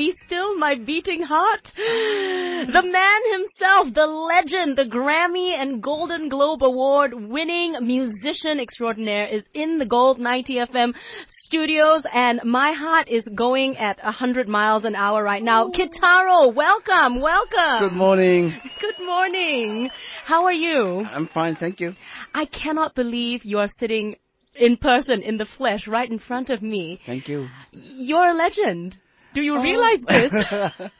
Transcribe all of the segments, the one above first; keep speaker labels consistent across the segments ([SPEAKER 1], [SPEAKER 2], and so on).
[SPEAKER 1] Be Still My Beating Heart. The man himself, the legend, the Grammy and Golden Globe Award winning musician extraordinaire is in the Gold 90 FM studios and my heart is going at 100 miles an hour right now. Kitaro, welcome, welcome.
[SPEAKER 2] Good morning.
[SPEAKER 1] Good morning. How are you?
[SPEAKER 2] I'm fine, thank you.
[SPEAKER 1] I cannot believe you are sitting in person, in the flesh, right in front of me.
[SPEAKER 2] Thank you.
[SPEAKER 1] You're a legend. Do you realize this?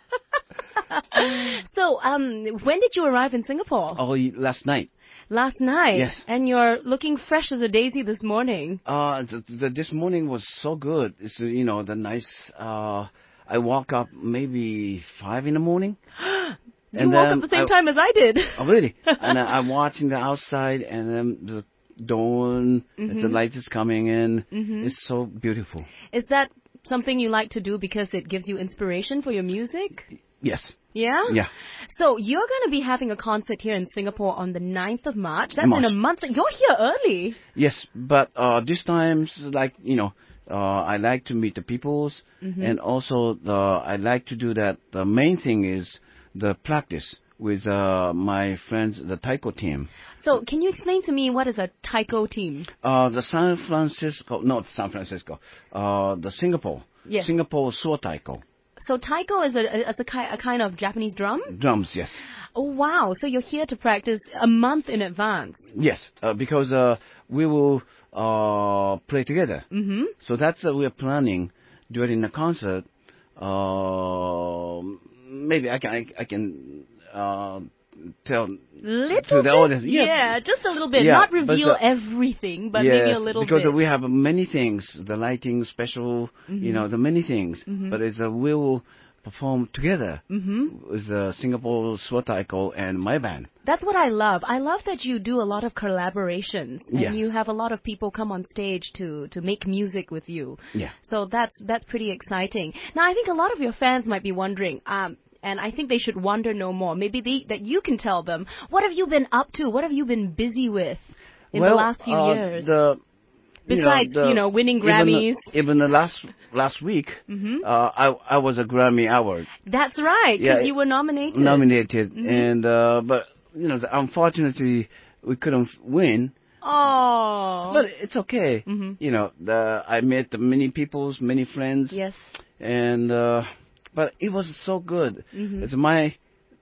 [SPEAKER 1] so, um, when did you arrive in Singapore?
[SPEAKER 2] Oh, last night.
[SPEAKER 1] Last night.
[SPEAKER 2] Yes.
[SPEAKER 1] And you're looking fresh as a daisy this morning.
[SPEAKER 2] Uh, th- th- this morning was so good. It's uh, you know the nice. Uh, I woke up maybe five in the morning.
[SPEAKER 1] You woke up the same
[SPEAKER 2] I,
[SPEAKER 1] time as I did.
[SPEAKER 2] Oh, really? and I, I'm watching the outside, and then the dawn as
[SPEAKER 1] Mm-hmm.
[SPEAKER 2] the light is coming in. Mm-hmm. It's so beautiful.
[SPEAKER 1] Is that something you like to do because it gives you inspiration for your music?
[SPEAKER 2] Yes.
[SPEAKER 1] Yeah?
[SPEAKER 2] Yeah.
[SPEAKER 1] So you're going to be having a concert here in Singapore on the 9th of March. That's in a month. You're here early.
[SPEAKER 2] Yes, but uh, this time, like you know, uh, I like to meet the peoples,
[SPEAKER 1] Mm-hmm.
[SPEAKER 2] and also the I like to do that. The main thing is the practice with uh, my friends, the taiko team.
[SPEAKER 1] So can you explain to me what is a taiko team?
[SPEAKER 2] Uh, the San Francisco, not San Francisco, uh, the Singapore,
[SPEAKER 1] Yes.
[SPEAKER 2] Singapore Suo Taiko
[SPEAKER 1] So taiko is a, is a, ki- a kind of Japanese drum?
[SPEAKER 2] drums. Yes,
[SPEAKER 1] Oh wow! So you're here to practice a month in advance.
[SPEAKER 2] yes, uh, because uh, we will uh, play together.
[SPEAKER 1] hmm
[SPEAKER 2] So that's uh, we're planning during the concert. Uh, maybe I can I, I can uh, tell
[SPEAKER 1] Little
[SPEAKER 2] to the audience.
[SPEAKER 1] yeah.
[SPEAKER 2] Yeah.
[SPEAKER 1] just a little bit.
[SPEAKER 2] Yeah,
[SPEAKER 1] Not
[SPEAKER 2] but
[SPEAKER 1] reveal everything, but
[SPEAKER 2] yes,
[SPEAKER 1] maybe a little bit.
[SPEAKER 2] because
[SPEAKER 1] bit.
[SPEAKER 2] we have many things, the lighting special,
[SPEAKER 1] Mm-hmm.
[SPEAKER 2] you know, the many things. But it's a we will perform together
[SPEAKER 1] hmm
[SPEAKER 2] with uh, Singapore Swataiko and my band.
[SPEAKER 1] That's what I love. I love that you do a lot of collaborations and
[SPEAKER 2] Yes.
[SPEAKER 1] you have a lot of people come on stage to to make music with you.
[SPEAKER 2] Yeah.
[SPEAKER 1] So that's that's pretty exciting. Now I think a lot of your fans might be wondering, um, and I think they should wonder no more. Maybe they, that you can tell them what have you been up to? What have you been busy with in
[SPEAKER 2] well,
[SPEAKER 1] the last few
[SPEAKER 2] uh,
[SPEAKER 1] years?
[SPEAKER 2] The,
[SPEAKER 1] Besides,
[SPEAKER 2] the-
[SPEAKER 1] you know, winning
[SPEAKER 2] even
[SPEAKER 1] Grammys.
[SPEAKER 2] the- Even the last last week,
[SPEAKER 1] Mhm.
[SPEAKER 2] uh, I I was a Grammy award
[SPEAKER 1] That's right, because
[SPEAKER 2] yeah,
[SPEAKER 1] you were nominated.
[SPEAKER 2] nominated,
[SPEAKER 1] Mm-hmm.
[SPEAKER 2] and uh, but you know, the- unfortunately, we couldn't win.
[SPEAKER 1] Oh.
[SPEAKER 2] But it's okay.
[SPEAKER 1] Mhm.
[SPEAKER 2] You know, the, I met many people's, many friends,
[SPEAKER 1] yes.
[SPEAKER 2] and uh, but it was so good.
[SPEAKER 1] Mhm.
[SPEAKER 2] It's my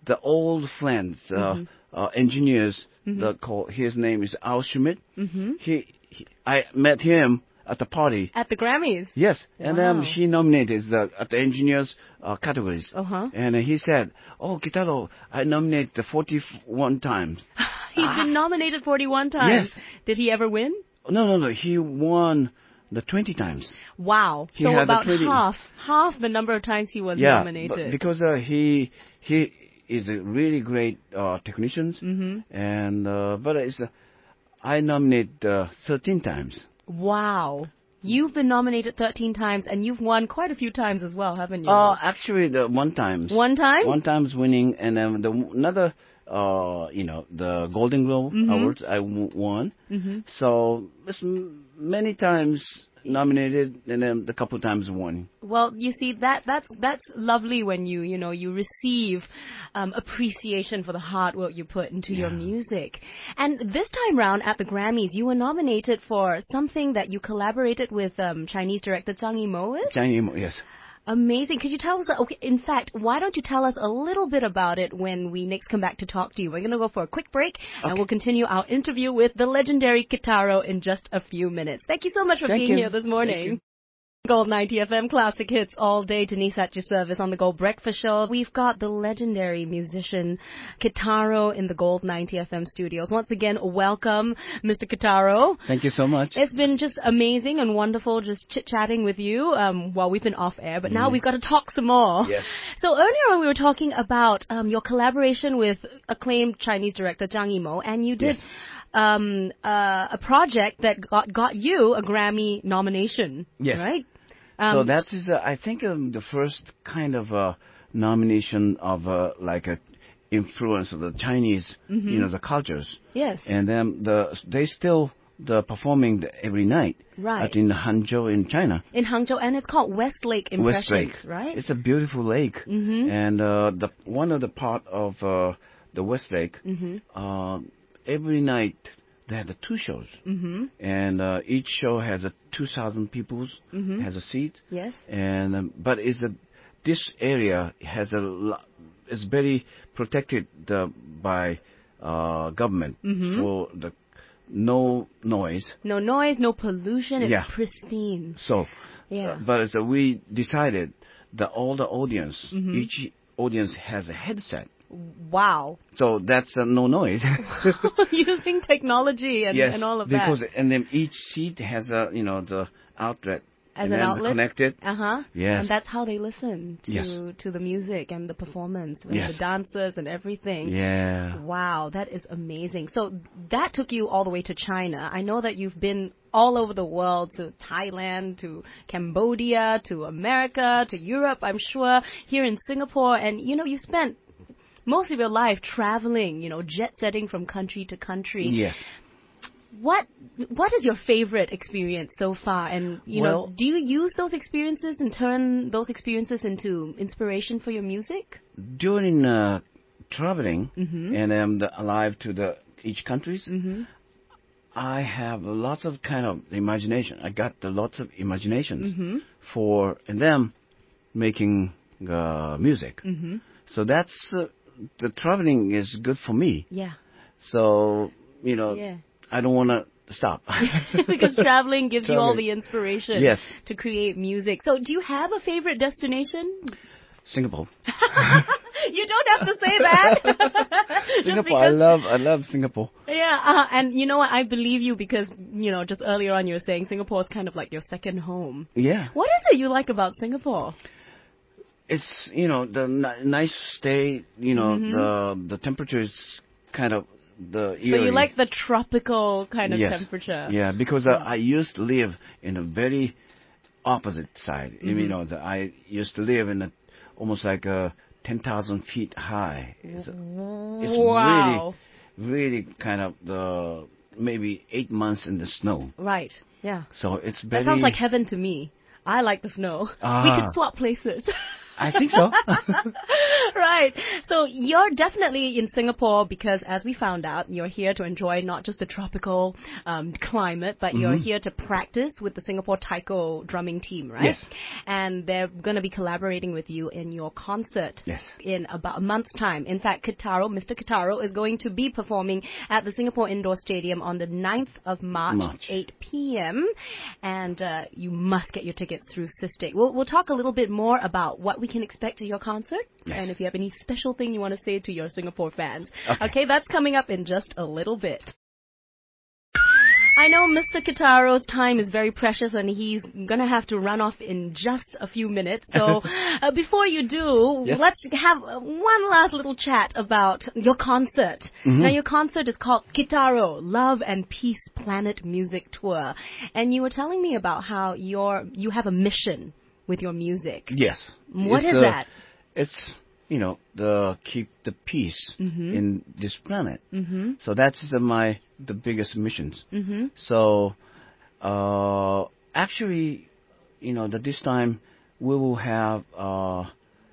[SPEAKER 2] the old friends, uh,
[SPEAKER 1] Mm-hmm.
[SPEAKER 2] uh, engineers. The call his name is Al Schmitt.
[SPEAKER 1] hmm
[SPEAKER 2] He, he I met him at the party.
[SPEAKER 1] At the Grammys.
[SPEAKER 2] Yes, and
[SPEAKER 1] Wow.
[SPEAKER 2] um, he nominated the at the engineers uh, categories.
[SPEAKER 1] Uh huh.
[SPEAKER 2] And uh, he said, "Oh, Kitaro, I nominated the 41 times."
[SPEAKER 1] He's been nominated 41 times.
[SPEAKER 2] Yes.
[SPEAKER 1] Did he ever win?
[SPEAKER 2] No, no, no. He won the 20 times.
[SPEAKER 1] Wow.
[SPEAKER 2] He
[SPEAKER 1] so about
[SPEAKER 2] 20
[SPEAKER 1] half, half the number of times he was
[SPEAKER 2] yeah,
[SPEAKER 1] nominated.
[SPEAKER 2] because uh, he he is a really great uh, technician,
[SPEAKER 1] hmm
[SPEAKER 2] and uh, but it's uh, I nominate uh, 13 times.
[SPEAKER 1] Wow. You've been nominated 13 times and you've won quite a few times as well, haven't you?
[SPEAKER 2] Uh, actually, the one times.
[SPEAKER 1] One time?
[SPEAKER 2] One time's winning, and then the another, uh, you know, the Golden Globe
[SPEAKER 1] Mhm.
[SPEAKER 2] Awards I w- won.
[SPEAKER 1] hmm
[SPEAKER 2] So it's m- many times nominated, and then a couple times won.
[SPEAKER 1] Well, you see that that's that's lovely when you you know you receive um, appreciation for the hard work you put into your music. And this time round at the Grammys, you were nominated for something that you collaborated with um, Chinese director Zhang Yimou with.
[SPEAKER 2] Chinese, yes.
[SPEAKER 1] Amazing. Could you tell us? Okay, in fact, why don't you tell us a little bit about it when we next come back to talk to you? We're going to go for a quick break, and we'll continue our interview with the legendary Kitaro in just a few minutes. Thank you so much for
[SPEAKER 2] Thank
[SPEAKER 1] being
[SPEAKER 2] you.
[SPEAKER 1] here this
[SPEAKER 2] Thank
[SPEAKER 1] morning. Gold 90 FM classic hits all day. Denise at your service on the Gold Breakfast Show. We've got the legendary musician Kitaro in the Gold 90 FM studios. Once again, welcome, Mr. Kitaro.
[SPEAKER 2] Thank you so much.
[SPEAKER 1] It's been just amazing and wonderful just chit chatting with you um, while we've been off air, but now we've got to talk some more.
[SPEAKER 2] Yes.
[SPEAKER 1] So earlier on we were talking about um, your collaboration with acclaimed Chinese director Zhang Yimou, and you did
[SPEAKER 2] Yes.
[SPEAKER 1] um, uh, a project that got got you a Grammy nomination.
[SPEAKER 2] Yes.
[SPEAKER 1] Right.
[SPEAKER 2] So
[SPEAKER 1] Um,
[SPEAKER 2] that is, uh, I think, um, the first kind of uh, nomination of uh, like a influence of the Chinese,
[SPEAKER 1] Mm-hmm.
[SPEAKER 2] you know, the cultures.
[SPEAKER 1] yes.
[SPEAKER 2] and then the they still the performing the, every night
[SPEAKER 1] Right.
[SPEAKER 2] at in Hangzhou in China.
[SPEAKER 1] In Hangzhou, and it's called Westlake Impressions,
[SPEAKER 2] West Lake,
[SPEAKER 1] right?
[SPEAKER 2] It's a beautiful lake,
[SPEAKER 1] Mhm.
[SPEAKER 2] and uh, the one of the part of uh, the West Lake.
[SPEAKER 1] Mhm.
[SPEAKER 2] Uh, every night they have the two shows,
[SPEAKER 1] Mhm.
[SPEAKER 2] and uh, each show has a two thousand people
[SPEAKER 1] Mhm.
[SPEAKER 2] has a seat,
[SPEAKER 1] Yes.
[SPEAKER 2] and um, but it's a this area has a lo- is very protected uh, by uh, government
[SPEAKER 1] Mhm.
[SPEAKER 2] for the no noise.
[SPEAKER 1] No noise, no pollution. It's
[SPEAKER 2] Yeah.
[SPEAKER 1] pristine.
[SPEAKER 2] So,
[SPEAKER 1] Yeah.
[SPEAKER 2] uh, but so we decided that all the audience,
[SPEAKER 1] Mhm.
[SPEAKER 2] each audience has a headset.
[SPEAKER 1] Wow.
[SPEAKER 2] So that's uh, no noise.
[SPEAKER 1] Using technology and,
[SPEAKER 2] yes,
[SPEAKER 1] and all of
[SPEAKER 2] because
[SPEAKER 1] that.
[SPEAKER 2] and then each seat has a you know the outlet
[SPEAKER 1] As
[SPEAKER 2] and
[SPEAKER 1] an outlet?
[SPEAKER 2] connected.
[SPEAKER 1] Uh huh.
[SPEAKER 2] Yes.
[SPEAKER 1] And that's how they listen to
[SPEAKER 2] Yes.
[SPEAKER 1] to the music and the performance and
[SPEAKER 2] Yes.
[SPEAKER 1] the dancers and everything.
[SPEAKER 2] Yeah.
[SPEAKER 1] Wow, that is amazing. So that took you all the way to China. I know that you've been all over the world to Thailand, to Cambodia, to America, to Europe, I'm sure, here in Singapore. And, you know, you spent most of your life traveling, you know, jet setting from country to country.
[SPEAKER 2] Yes.
[SPEAKER 1] What what is your favorite experience so far? And you know, do you use those experiences and turn those experiences into inspiration for your music?
[SPEAKER 2] During uh, traveling
[SPEAKER 1] Mhm.
[SPEAKER 2] and um, the, alive to the each countries,
[SPEAKER 1] Mhm.
[SPEAKER 2] I have lots of kind of imagination. I got the lots of imaginations
[SPEAKER 1] Mhm.
[SPEAKER 2] for and them making uh, music.
[SPEAKER 1] Mhm.
[SPEAKER 2] So that's uh, the traveling is good for me.
[SPEAKER 1] Yeah.
[SPEAKER 2] So you know,
[SPEAKER 1] Yeah.
[SPEAKER 2] I don't want to stop.
[SPEAKER 1] because traveling gives you all the inspiration
[SPEAKER 2] Yes.
[SPEAKER 1] to create music. So, do you have a favorite destination?
[SPEAKER 2] Singapore.
[SPEAKER 1] you don't have to say that.
[SPEAKER 2] Singapore. I love I love Singapore.
[SPEAKER 1] Yeah, uh, and you know what? I believe you because you know just earlier on you were saying Singapore is kind of like your second home.
[SPEAKER 2] Yeah.
[SPEAKER 1] What is it you like about Singapore?
[SPEAKER 2] It's you know the ni- nice stay. You know
[SPEAKER 1] Mhm.
[SPEAKER 2] the the temperature is kind of the
[SPEAKER 1] So you like the tropical kind of
[SPEAKER 2] yes.
[SPEAKER 1] temperature.
[SPEAKER 2] Yeah, because uh, I used to live in a very opposite side. You
[SPEAKER 1] Mhm.
[SPEAKER 2] know, the, I used to live in a almost like a ten thousand feet high. It's, it's
[SPEAKER 1] wow.
[SPEAKER 2] really, really kind of the maybe eight months in the snow.
[SPEAKER 1] Right. Yeah.
[SPEAKER 2] So it's very.
[SPEAKER 1] That sounds like heaven to me. I like the snow. We
[SPEAKER 2] Ah.
[SPEAKER 1] could swap places.
[SPEAKER 2] I think so.
[SPEAKER 1] right. So you're definitely in Singapore because, as we found out, you're here to enjoy not just the tropical um, climate, but you're
[SPEAKER 2] Mhm.
[SPEAKER 1] here to practice with the Singapore Taiko drumming team, right?
[SPEAKER 2] Yes.
[SPEAKER 1] And they're going to be collaborating with you in your concert
[SPEAKER 2] Yes.
[SPEAKER 1] in about a month's time. In fact, Kitaro, Mr. Kitaro, is going to be performing at the Singapore Indoor Stadium on the 9th of March,
[SPEAKER 2] March.
[SPEAKER 1] 8 p.m. And uh, you must get your tickets through SISTIC. We'll, we'll talk a little bit more about what we can expect at your concert,
[SPEAKER 2] Yes.
[SPEAKER 1] and if you have any special thing you want to say to your Singapore fans.
[SPEAKER 2] Okay.
[SPEAKER 1] that's coming up in just a little bit. I know Mr. Kitaro's time is very precious and he's gonna have to run off in just a few minutes. So, uh, before you do,
[SPEAKER 2] Yes.
[SPEAKER 1] let's have one last little chat about your concert.
[SPEAKER 2] Mhm.
[SPEAKER 1] Now, your concert is called Kitaro Love and Peace Planet Music Tour, and you were telling me about how your you have a mission with your music.
[SPEAKER 2] Yes.
[SPEAKER 1] What
[SPEAKER 2] It's,
[SPEAKER 1] is
[SPEAKER 2] uh,
[SPEAKER 1] that?
[SPEAKER 2] It's you know the keep the peace
[SPEAKER 1] Mhm.
[SPEAKER 2] in this planet.
[SPEAKER 1] Mm-hmm.
[SPEAKER 2] So that's the, my the biggest missions.
[SPEAKER 1] Mm-hmm.
[SPEAKER 2] So uh, actually, you know, that this time we will have uh,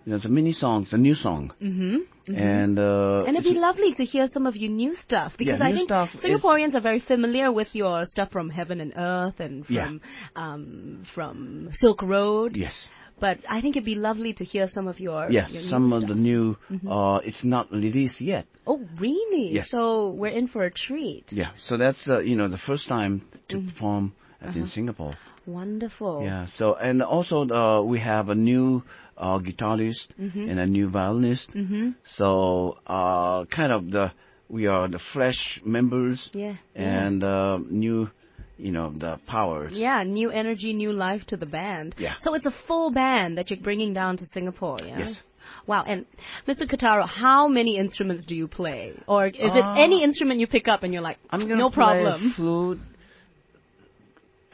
[SPEAKER 2] you know the mini songs, the new song,
[SPEAKER 1] Mm-hmm.
[SPEAKER 2] and uh,
[SPEAKER 1] And it'd be lovely to hear some of your new stuff because
[SPEAKER 2] Yeah,
[SPEAKER 1] I think Singaporeans are very familiar with your stuff from Heaven and Earth and
[SPEAKER 2] Yeah.
[SPEAKER 1] from um, from Silk Road.
[SPEAKER 2] yes,
[SPEAKER 1] But I think it'd be lovely to hear some of your
[SPEAKER 2] yes,
[SPEAKER 1] your new
[SPEAKER 2] some of
[SPEAKER 1] stuff.
[SPEAKER 2] the new.
[SPEAKER 1] Mhm.
[SPEAKER 2] Uh, it's not released yet.
[SPEAKER 1] Oh, really?
[SPEAKER 2] Yes.
[SPEAKER 1] So we're in for a treat.
[SPEAKER 2] Yeah, so that's uh, you know the first time to
[SPEAKER 1] Mhm.
[SPEAKER 2] perform in
[SPEAKER 1] Uh-huh.
[SPEAKER 2] Singapore.
[SPEAKER 1] Wonderful.
[SPEAKER 2] Yeah. So and also uh, we have a new uh, guitarist
[SPEAKER 1] Mhm.
[SPEAKER 2] and a new violinist.
[SPEAKER 1] Mm-hmm.
[SPEAKER 2] So uh, kind of the we are the fresh members
[SPEAKER 1] Yeah.
[SPEAKER 2] and uh, new, you know, the powers.
[SPEAKER 1] yeah. yeah, new energy, new life to the band.
[SPEAKER 2] Yeah.
[SPEAKER 1] So it's a full band that you're bringing down to Singapore, yeah?
[SPEAKER 2] Yes.
[SPEAKER 1] Wow, and Mr. Kitaro, how many instruments do you play? Or is it
[SPEAKER 2] Uh,
[SPEAKER 1] any instrument you pick up and you're like,
[SPEAKER 2] I'm gonna
[SPEAKER 1] no
[SPEAKER 2] play
[SPEAKER 1] problem?
[SPEAKER 2] flute,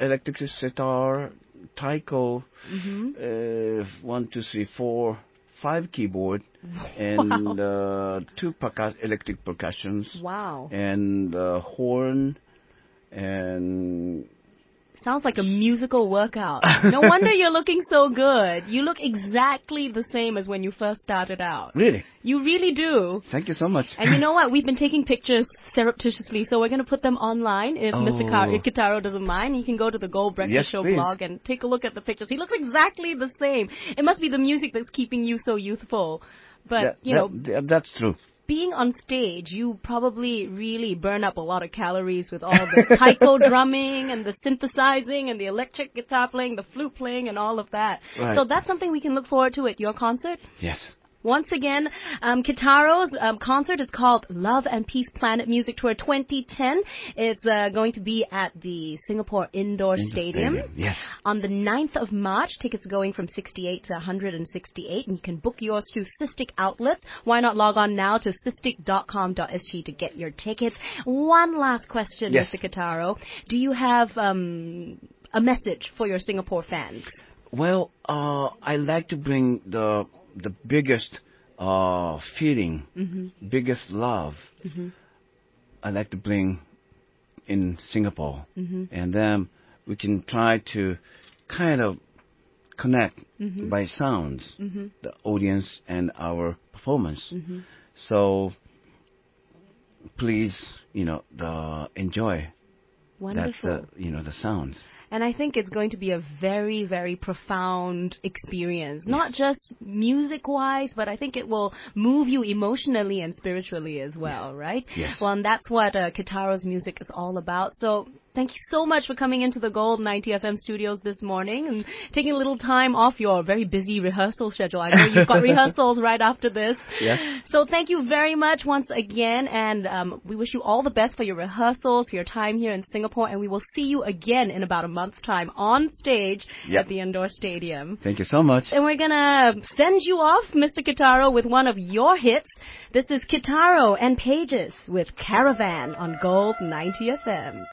[SPEAKER 2] electric sitar, taiko,
[SPEAKER 1] hmm
[SPEAKER 2] uh, one, two, three, four, five keyboard, and uh, two percu- electric percussions,
[SPEAKER 1] Wow.
[SPEAKER 2] and uh, horn, and
[SPEAKER 1] Sounds like a musical workout. No wonder you're looking so good. You look exactly the same as when you first started out.
[SPEAKER 2] really,
[SPEAKER 1] You really do.
[SPEAKER 2] thank you so much.
[SPEAKER 1] And you know what? We've been taking pictures surreptitiously, so we're going to put them online if Mr. Car-
[SPEAKER 2] Oh.
[SPEAKER 1] Kitaro doesn't mind. You can go to the Gold Breakfast
[SPEAKER 2] Yes,
[SPEAKER 1] Show
[SPEAKER 2] please.
[SPEAKER 1] blog and take a look at the pictures. He looks exactly the same. It must be the music that's keeping you so youthful. But,
[SPEAKER 2] That-
[SPEAKER 1] you know,
[SPEAKER 2] that- that's true.
[SPEAKER 1] Being on stage, you probably really burn up a lot of calories with all the taiko drumming and the synthesizing and the electric guitar playing, the flute playing, and all of that.
[SPEAKER 2] Right.
[SPEAKER 1] So that's something we can look forward to at your concert.
[SPEAKER 2] Yes.
[SPEAKER 1] Once again, um, Kitaro's um, concert is called Love and Peace Planet Music Tour 2010. It's uh, going to be at the Singapore Indoor Stadium.
[SPEAKER 2] Yes.
[SPEAKER 1] On the 9th of March, tickets going from 68 to 168, and you can book yours through SISTIC outlets. Why not log on now to sistic.com.sg to get your tickets? One last question,
[SPEAKER 2] Yes.
[SPEAKER 1] Mr. Kitaro. Do you have um, a message for your Singapore fans?
[SPEAKER 2] Well, uh, I like to bring the the biggest uh, feeling,
[SPEAKER 1] Mm-hmm.
[SPEAKER 2] biggest love. I like to bring in Singapore,
[SPEAKER 1] Mm-hmm.
[SPEAKER 2] and then we can try to kind of connect
[SPEAKER 1] Mm-hmm.
[SPEAKER 2] by sounds the audience and our performance.
[SPEAKER 1] Mm-hmm.
[SPEAKER 2] So please, you know, the enjoy
[SPEAKER 1] Wonderful.
[SPEAKER 2] that uh, you know the sounds.
[SPEAKER 1] And I think it's going to be a very, very profound experience. Not just music wise, but I think it will move you emotionally and spiritually as well, right?
[SPEAKER 2] Yes.
[SPEAKER 1] Well, and that's what uh, Kitaro's music is all about. So thank you so much for coming into the Gold 90 FM studios this morning and taking a little time off your very busy rehearsal schedule. I know you've got rehearsals right after this.
[SPEAKER 2] Yes.
[SPEAKER 1] So thank you very much once again, and um, we wish you all the best for your rehearsals, for your time here in Singapore, and we will see you again in about a month's time on stage
[SPEAKER 2] Yep.
[SPEAKER 1] at the indoor stadium.
[SPEAKER 2] Thank you so much.
[SPEAKER 1] And we're gonna send you off, Mr. Kitaro, with one of your hits. This is Kitaro and Pages with Caravan on Gold 90 FM.